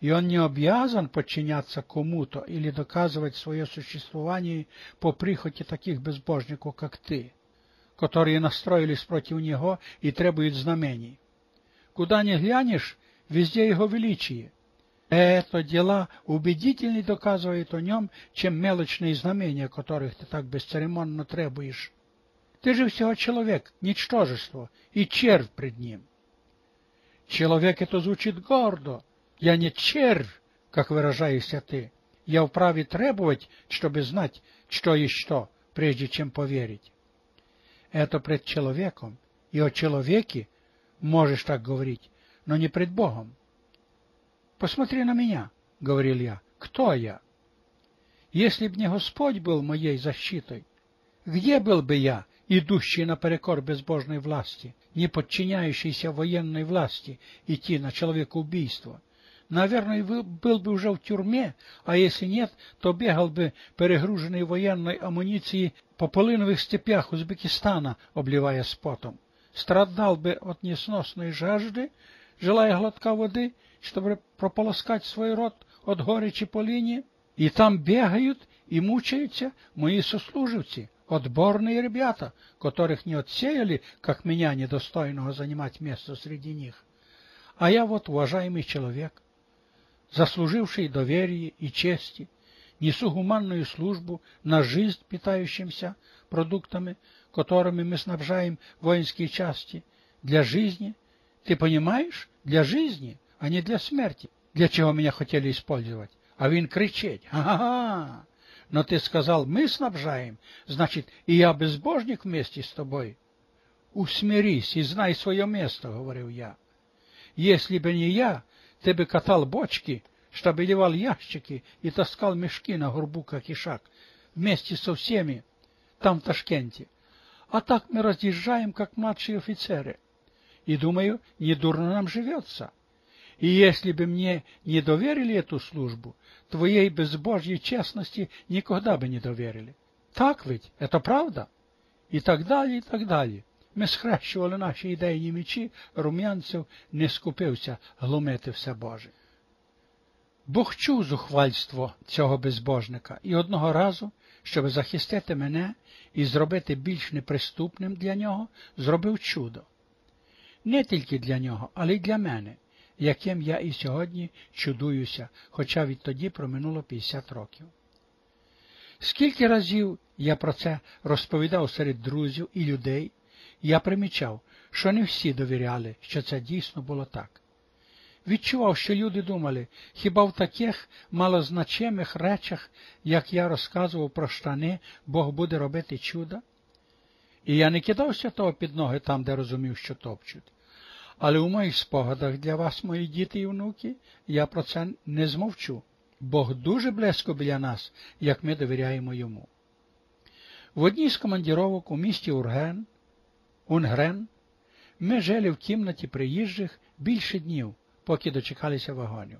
и он не обязан подчиняться кому-то или доказывать свое существование по прихоти таких безбожников, как ты, которые настроились против него и требуют знамений. Куда ни глянешь, везде его величие. Это дела убедительнее доказывают о нем, чем мелочные знамения, которых ты так бесцеремонно требуешь. Ты же всего человек, ничтожество, и червь пред ним. Человек это звучит гордо. Я не червь, как выражаешься ты. Я вправе требовать, чтобы знать, что есть что, прежде чем поверить. Это пред человеком, и о человеке можешь так говорить, но не пред Богом. Посмотри на меня, — говорил я, — кто я? Если б не Господь был моей защитой, где был бы я, идущий наперекор безбожной власти, не подчиняющийся военной власти, идти на человекоубийство? Наверное, был бы уже в тюрьме, а если нет, то бегал бы перегруженный военной амуницией по полиновых степях Узбекистана, обливаясь потом. Страдал бы от несносной жажды, желая глотка воды, чтобы прополоскать свой рот от горечи по линии, и там бегают и мучаются мои сослуживцы, отборные ребята, которых не отсеяли, как меня, недостойного занимать место среди них. А я вот уважаемый человек, заслуживший доверие и чести, несу гуманную службу на жизнь питающимся продуктами, которыми мы снабжаем воинские части, для жизни, ты понимаешь, для жизни, а не для смерти, для чего меня хотели использовать. А він кричить, ага, но ты сказал, мы снабжаем, значит, и я безбожник вместе с тобой. Усмирись и знай свое место, говорил я. Если бы не я, ты бы катал бочки, штабелевал ящики и таскал мешки на горбу, как ишак, вместе со всеми там в Ташкенте. А так мы разъезжаем, как младшие офицеры. И думаю, недурно нам живется. И если бы мне не доверили эту службу, твоей безбожьей честности никогда бы не доверили. Так ведь, это правда? І так далі, і так далі. Ми схрещували наші ідейні мечі, рум'янцев не скупився глумити все Боже. Бог чув зухвальство цього безбожника і одного разу, щоб захистити мене і зробити більш неприступним для нього, зробив чудо. Не тільки для нього, але й для мене, яким я і сьогодні чудуюся, хоча відтоді проминуло 50 років. Скільки разів я про це розповідав серед друзів і людей, я примічав, що не всі довіряли, що це дійсно було так. Відчував, що люди думали, хіба в таких малозначимих речах, як я розказував про штани, Бог буде робити чудо? І я не кидався того під ноги там, де розумів, що топчуть. Але у моїх спогадах для вас, мої діти і внуки, я про це не змовчу. Бог дуже близько біля нас, як ми довіряємо йому. В одній з командіровок у місті Урген, Унгрен, ми жили в кімнаті приїжджих більше днів, поки дочекалися вагонів.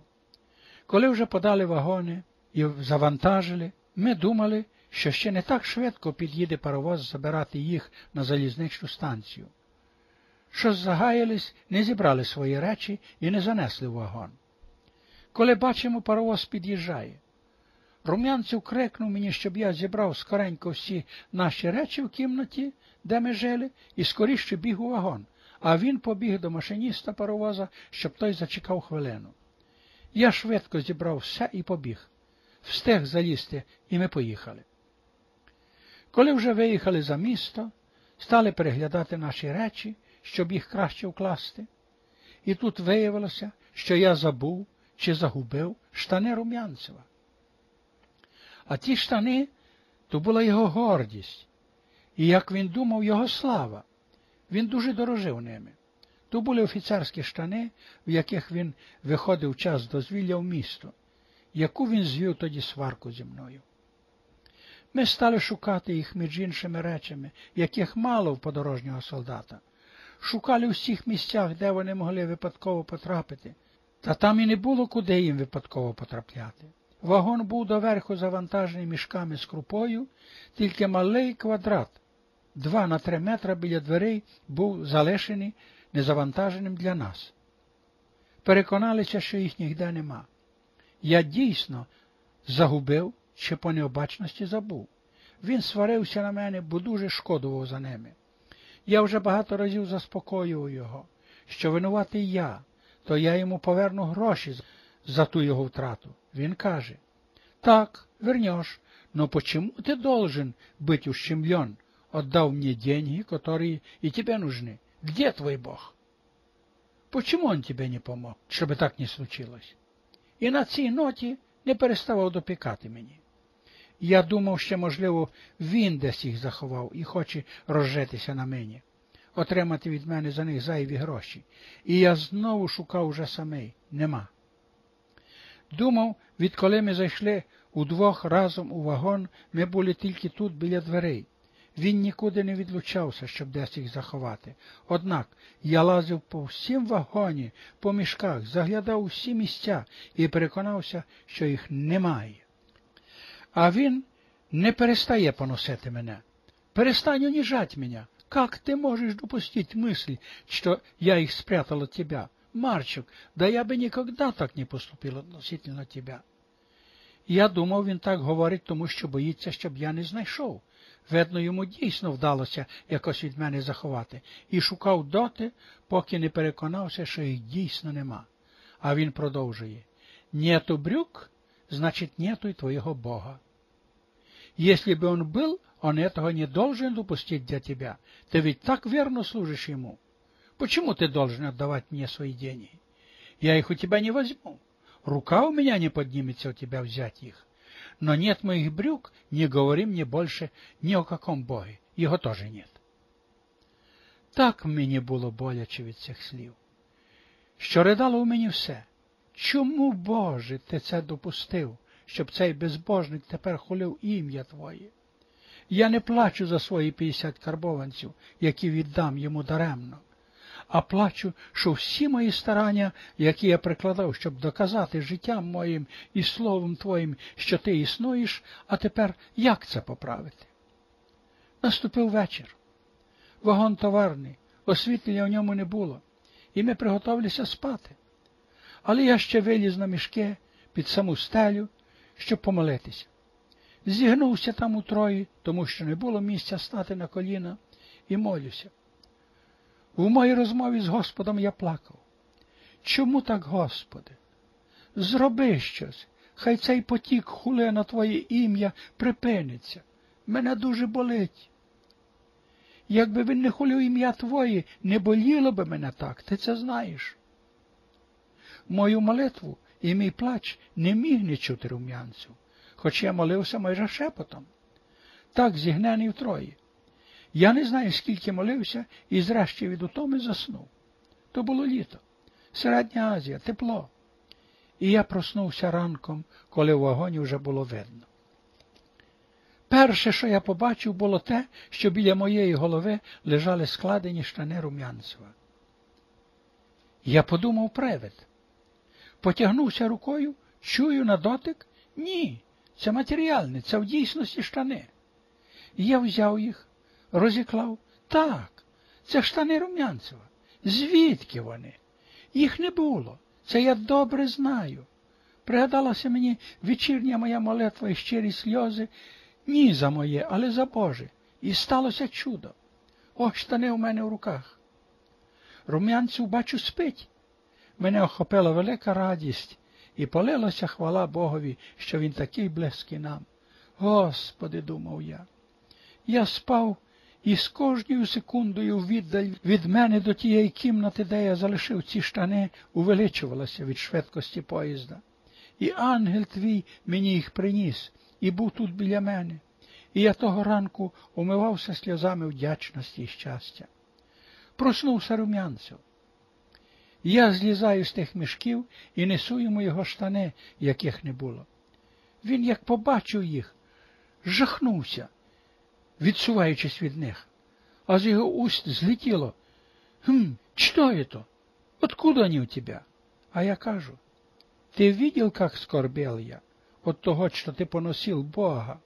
Коли вже подали вагони і завантажили, ми думали, що ще не так швидко під'їде паровоз забирати їх на залізничну станцію що загаялись, не зібрали свої речі і не занесли в вагон. Коли бачимо, паровоз під'їжджає. Рум'янцев крикнув мені, щоб я зібрав скоренько всі наші речі в кімнаті, де ми жили, і скоріше біг у вагон, а він побіг до машиніста паровоза, щоб той зачекав хвилину. Я швидко зібрав все і побіг, встиг залізти, і ми поїхали. Коли вже виїхали за місто, стали переглядати наші речі, щоб їх краще вкласти. І тут виявилося, що я забув чи загубив штани Рум'янцева. А ті штани то була його гордість, і, як він думав, його слава. Він дуже дорожив ними. То були офіцерські штани, в яких він виходив час дозвілля в місто, яку він звів тоді сварку зі мною. Ми стали шукати їх між іншими речами, яких мало в подорожнього солдата шукали у всіх місцях, де вони могли випадково потрапити, та там і не було куди їм випадково потрапляти. Вагон був доверху завантажений мішками з крупою, тільки малий квадрат, два на три метри біля дверей, був залишений незавантаженим для нас. Переконалися, що їх ніде нема. Я дійсно загубив чи по необачності забув. Він сварився на мене, бо дуже шкодував за ними. Я вже багато разів заспокоював його, що винуватий я, то я йому поверну гроші за ту його втрату. Він каже, так, вернешь, но почему ты должен быть ущемлен? Отдал мне деньги, которые и тебе нужны. Где твой Бог? Почему он тебе не помог, щоб так не случилось? І на цій ноті не переставав допікати мені. Я думав, що, можливо, він десь їх заховав і хоче розжитися на мені, отримати від мене за них зайві гроші. І я знову шукав уже самий. Нема. Думав, відколи ми зайшли удвох разом у вагон, ми були тільки тут біля дверей. Він нікуди не відлучався, щоб десь їх заховати. Однак я лазив по всім вагоні, по мішках, заглядав усі місця і переконався, що їх немає. А він не перестає поносити мене. Перестань унижать меня. Как ты можешь допустить мысль, что я их спрятал от тебя? Марчик, да я бы никогда так не поступил относительно тебя. Я думав, він так говорить, тому що боїться, щоб я не знайшов. Видно, йому дійсно вдалося якось від мене заховати, і шукав доти, поки не переконався, що їх дійсно нема. А він продовжує Нету брюк, значить, нету й твоего Бога. Если бы он был, он этого не должен допустить для тебя. Ты ведь так верно служишь ему. Почему ты должен отдавать мне свои деньги? Я их у тебя не возьму. Рука у меня не поднимется у тебя взять их. Но нет моих брюк, не говори мне больше ни о каком Боге. Його тоже нет. Так мені було боляче від цих слів, що ридало у мені все. Чому, Боже, ти це допустив, щоб цей безбожник тепер хулив ім'я Твоє? Я не плачу за свої п'ятдесят карбованців, які віддам йому даремно а плачу, що всі мої старання, які я прикладав, щоб доказати життям моїм і словом Твоїм, що ти існуєш, а тепер як це поправити? Наступив вечір. Вагон товарний, освітлення в ньому не було, і ми приготовилися спати. Але я ще виліз на мішки під саму стелю, щоб помолитися. Зігнувся там у трої, тому що не було місця стати на коліна, і молюся. В моїй розмові з Господом я плакав. Чому так, Господи? Зроби щось, хай цей потік хуле на Твоє ім'я припиниться. Мене дуже болить. Якби він не хулив ім'я Твоє, не боліло би мене так, ти це знаєш. Мою молитву і мій плач не міг не чути рум'янців, хоч я молився майже шепотом. Так зігнений втроє. Я не знаю, скільки молився, і зрешті від утоми заснув. То було літо, середня Азія, тепло. І я проснувся ранком, коли в вагоні вже було видно. Перше, що я побачив, було те, що біля моєї голови лежали складені штани Рум'янцева. Я подумав привид. Потягнувся рукою, чую на дотик? Ні, це матеріальне, це в дійсності штани. І я взяв їх, розіклав. Так, це штани Рум'янцева. Звідки вони? Їх не було. Це я добре знаю. Пригадалася мені вечірня моя молитва і щирі сльози, ні за моє, але за Боже. І сталося чудо. Ось штани у мене в руках. Рум'янцю, бачу, спить. Мене охопила велика радість і полилася хвала Богові, що він такий близький нам. Господи, думав я. Я спав і з кожною секундою віддаль від мене до тієї кімнати, де я залишив ці штани, увеличувалася від швидкості поїзда. І ангел твій мені їх приніс і був тут біля мене. І я того ранку умивався сльозами вдячності і щастя. Проснувся рум'янцев. Я злізаю з тих мішків і несу йому його штани, яких не було. Він, як побачив їх, жахнувся відсуваючись від них, а з його уст злетіло. Хм, что это? Откуда они у тебя? А я кажу, ты видел, как скорбел я от того, что ты поносил Бога?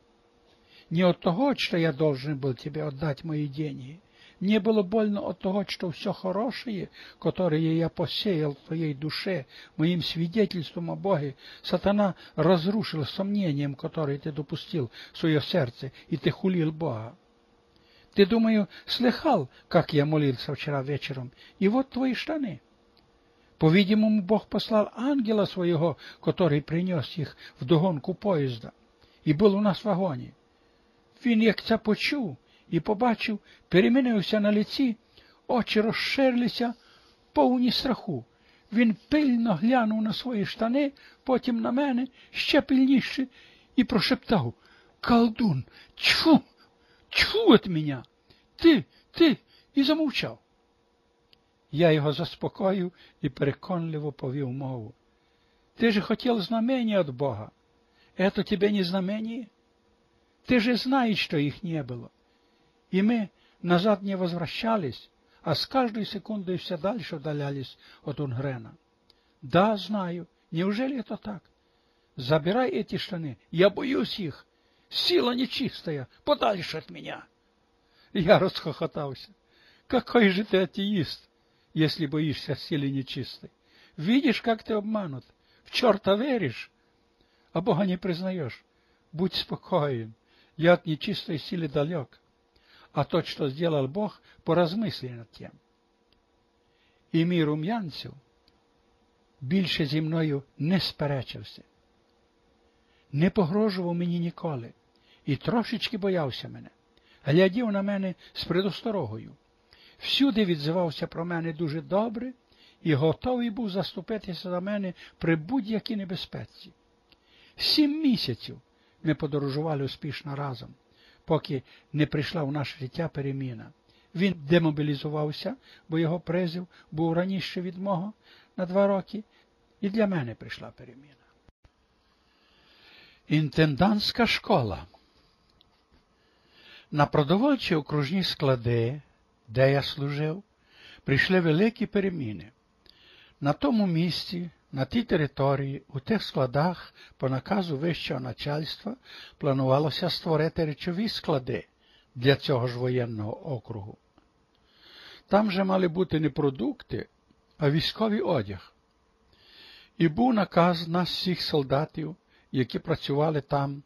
Не от того, что я должен был тебе отдать мои деньги. Мне было больно от того, что все хорошее, которое я посеял в твоей душе, моим свидетельством о Боге, сатана разрушил сомнением, которое ты допустил в свое сердце, и ты хулил Бога. Ты, думаю, слыхал, как я молился вчера вечером, и вот твои штаны. По-видимому, Бог послал ангела своего, который принес их в догонку поїзда, і був у нас в вагоні. Він, як це почув і побачив, перемінився на лиці, очі розширилися, повні страху. Він пильно глянув на свої штани, потім на мене ще пильніше і прошептав Колдун, чфу, чфу от мене, ти, ти, і замовчав. Я його заспокоїв і переконливо повів мову. Ты же хотел знамения от Бога. Это тебе не знамение? Ты же знаешь, что их не было. И мы назад не возвращались, а с каждой секундой все дальше удалялись от Унгрена. Да, знаю. Неужели это так? Забирай эти штаны. Я боюсь их. Сила нечистая. Подальше от меня. Я расхохотался. Какой же ты атеист, если боишься силы нечистой. Видишь, как ты обманут. В черта веришь, а Бога не признаешь. Будь спокоен. Я от нечистой силы далек. А то, что сделал Бог, поразмисли над тем. І мій рум'янців більше зі мною не сперечився, не погрожував мені ніколи і трошечки боявся мене, глядів на мене з предосторогою. Всюди відзивався про мене дуже добре і готовий був заступитися за мене при будь-якій небезпеці. Сім місяців ми подорожували успішно разом, поки не прийшла в наше життя переміна. Він демобілізувався, бо його призив був раніше від мого на два роки, і для мене прийшла переміна. Інтендантська школа. На продовольчі окружні склади, де я служив, прийшли великі переміни. На тому місці на тій території, у тих складах, по наказу вищого начальства, планувалося створити речові склади для цього ж воєнного округу. Там же мали бути не продукти, а військовий одяг. І був наказ нас всіх солдатів, які працювали там,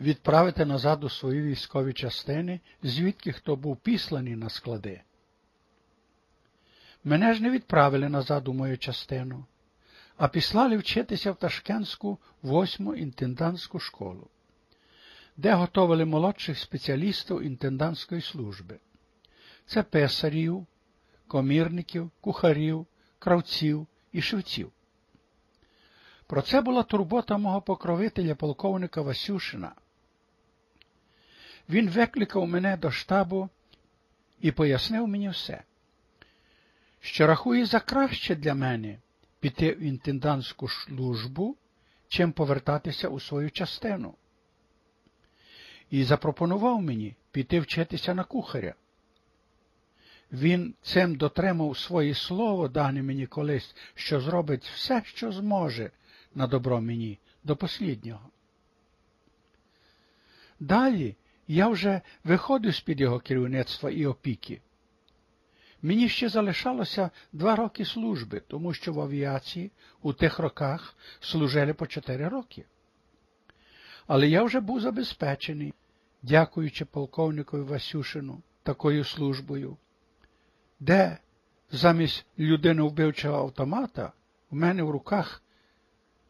відправити назад у свої військові частини, звідки хто був післаний на склади. Мене ж не відправили назад у мою частину, а післали вчитися в Ташкентську восьму інтендантську школу, де готовили молодших спеціалістів інтендантської служби. Це писарів, комірників, кухарів, кравців і швеців. Про це була турбота мого покровителя полковника Васюшина. Він викликав мене до штабу і пояснив мені все, що рахує за краще для мене піти в інтендантську службу, чим повертатися у свою частину. І запропонував мені піти вчитися на кухаря. Він цим дотримав своє слово, дане мені колись, що зробить все, що зможе на добро мені до посліднього. Далі я вже виходив з-під його керівництва і опіки. Мені ще залишалося два роки служби, тому що в авіації у тих роках служили по чотири роки. Але я вже був забезпечений, дякуючи полковникові Васюшину такою службою, де замість людиновбивчого автомата у мене в руках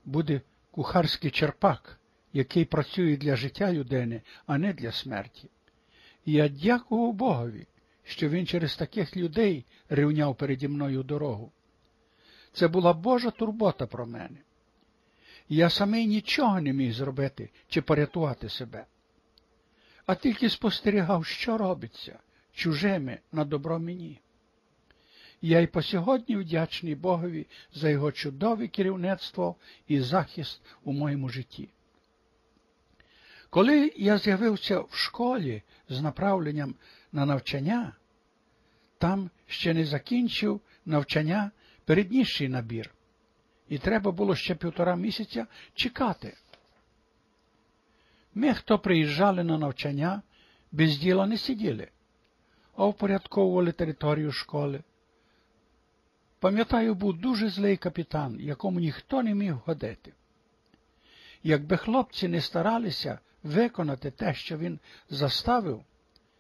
буде кухарський черпак, який працює для життя людини, а не для смерті. І я дякував Богові, що він через таких людей рівняв переді мною дорогу. Це була Божа турбота про мене. Я самий нічого не міг зробити чи порятувати себе, а тільки спостерігав, що робиться чужими на добро мені. Я й по сьогодні вдячний Богові за його чудове керівництво і захист у моєму житті. Коли я з'явився в школі з направленням на навчання, там ще не закінчив навчання передніший набір, і треба було ще півтора місяця чекати. Ми, хто приїжджали на навчання, без діла не сиділи. а впорядковували територію школи. Пам'ятаю, був дуже злий капітан, якому ніхто не міг годити. Якби хлопці не старалися виконати те, що він заставив,